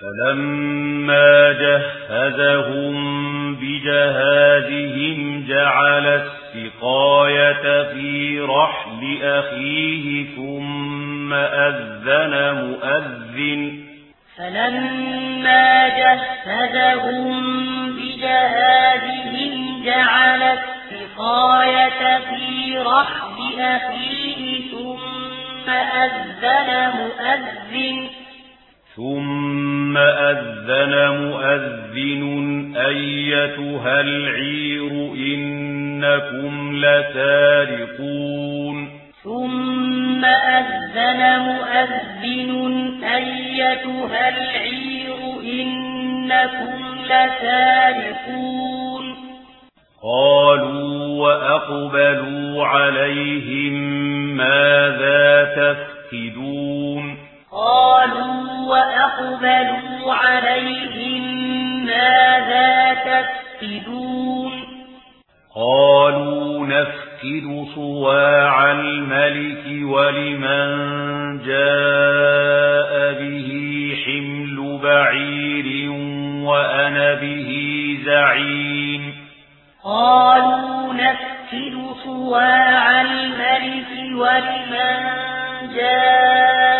فلما جهزهم بجهادهم جعل السقاية في رحل أخيه ثم أذن مؤذن. فلما جهزهم بجهادهم جعل السقاية في رحل أخيه ثم أذن مؤذن. ثم أذن مؤذن أيتها العير إنكم لتارقون ثم أذن مؤذن أيتها العير إنكم لتارقون قالوا وأقبلوا عليهم ماذا تفكدون فَأَقْبَلُوا عَلَيْهِمْ مَاذَا تَفْقِدُونَ قَالُوا نَفْقِدُ صُوَاعَ الْمَلِكِ وَلِمَنْ جَاءَ بِهِ حِمْلُ بَعِيرٍ وَأَنَا بِهِ زَعِيمٌ. قَالُوا نَفْقِدُ صُوَاعَ الْمَلِكِ وَلِمَنْ جَاءَ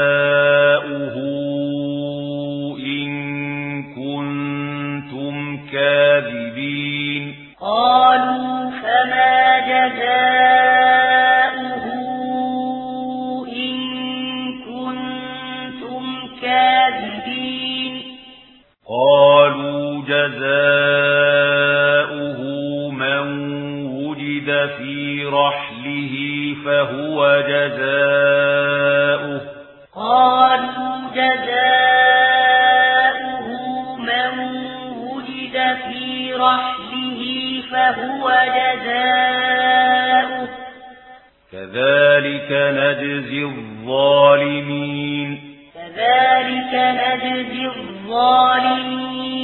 وجد في رحله فهو جزاؤه قالوا جزاؤه من وجد في رحله فهو جزاؤه كذلك نجزي الظالمين كذلك نجزي الظالمين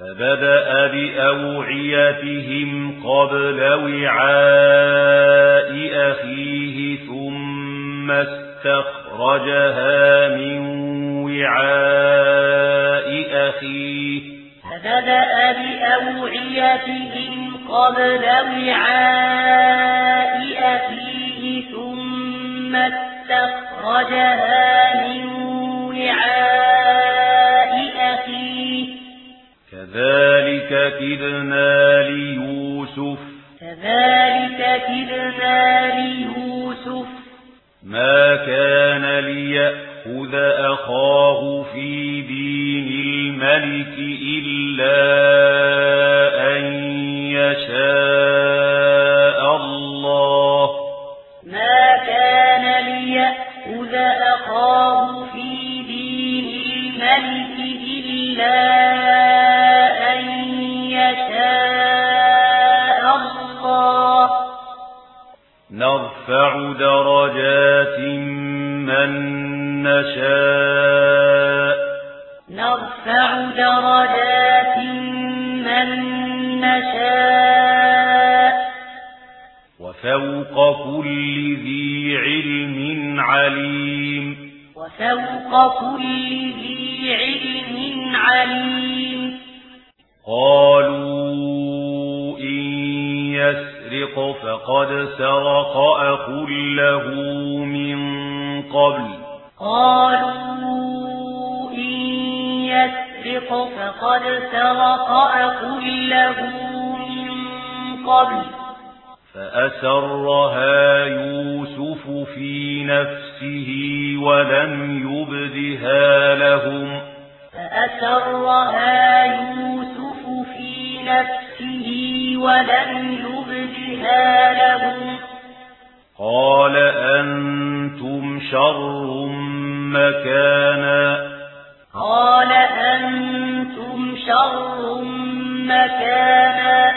فبدأ بأوعيتهم قبل وعاء أخيه ثم استخرجها من وعاء أخيه. فبدأ بأوعيتهم قبل وعاء أخيه ثم استخرجها كدنا ليوسف. كذلك كدنا ليوسف. ما كان ليأخذ أخاه في دين الملك إلا نرفع درجات من نشاء نرفع درجات من نشاء وفوق كل ذي علم عليم وفوق كل ذي علم عليم يسرق فقد سرق أقول له من قبل. قالوا إن يسرق فقد سرق أخ له من قبل. فأسرها يوسف في نفسه ولم يبدها لهم. فأسرها يوسف في نفسه ولم يبدها قال أنتم شر مكانا. قال أنتم شر مكانا.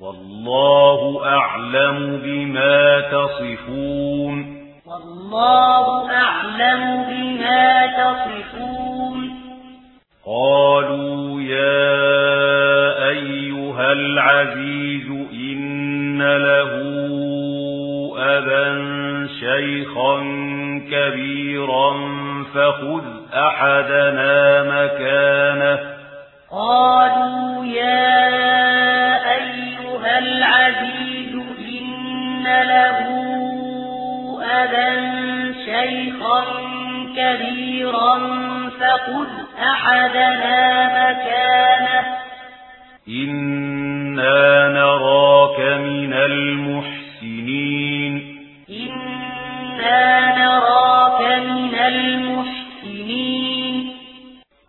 والله أعلم بما تصفون. والله أعلم بما تصفون. قالوا يا أيها العزيز إن له أَبًا شيخا كبيرا فخذ أحدنا مكانه قالوا يا أيها العزيز إن له أبا شيخا كبيرا فخذ أحدنا مكانه إن